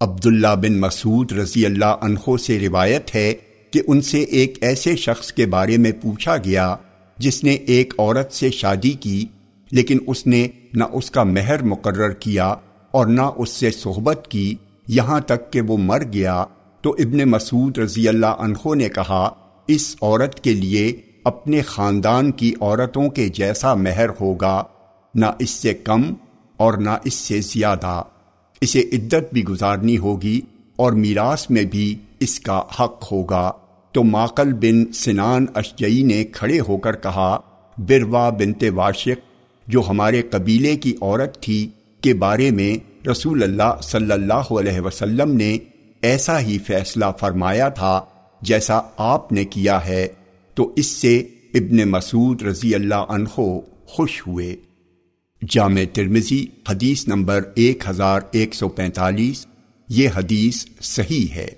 عبداللہ بن مسعود رضی اللہ عنہ سے روایت ہے کہ ان سے ایک ایسے شخص کے بارے میں پوچھا گیا جس نے ایک عورت سے شادی کی، لیکن اس نے نہ اس کا مہر مقرر کیا اور نہ اس سے صحبت کی۔ یہاں تک کہ وہ مر گیا۔ تو ابن مسعود رضی اللہ عنہ نے کہا، اس عورت کے لیے اپنے خاندان کی عورتوں کے جیسا مہر ہوگا، نہ اس سے کم اور نہ اس سے زیادہ۔ اسے عدت بھی گزارنی ہوگی اور میراث میں بھی اس کا حق ہوگا۔ تو ماقل بن سنان اشجئی نے کھڑے ہو کر کہا، بروا بنت واشق، جو ہمارے قبیلے کی عورت تھی کے بارے میں رسول اللہ صلی اللہ علیہ وسلم نے ایسا ہی فیصلہ فرمایا تھا جیسا آپ نے کیا ہے۔ تو اس سے ابن مسعود رضی اللہ عنہ خوش ہوئے۔ جامع ترمزی حدیث نمبر ایک ہزار ایک سو پینتالیس یہ حدیث صحیح ہے۔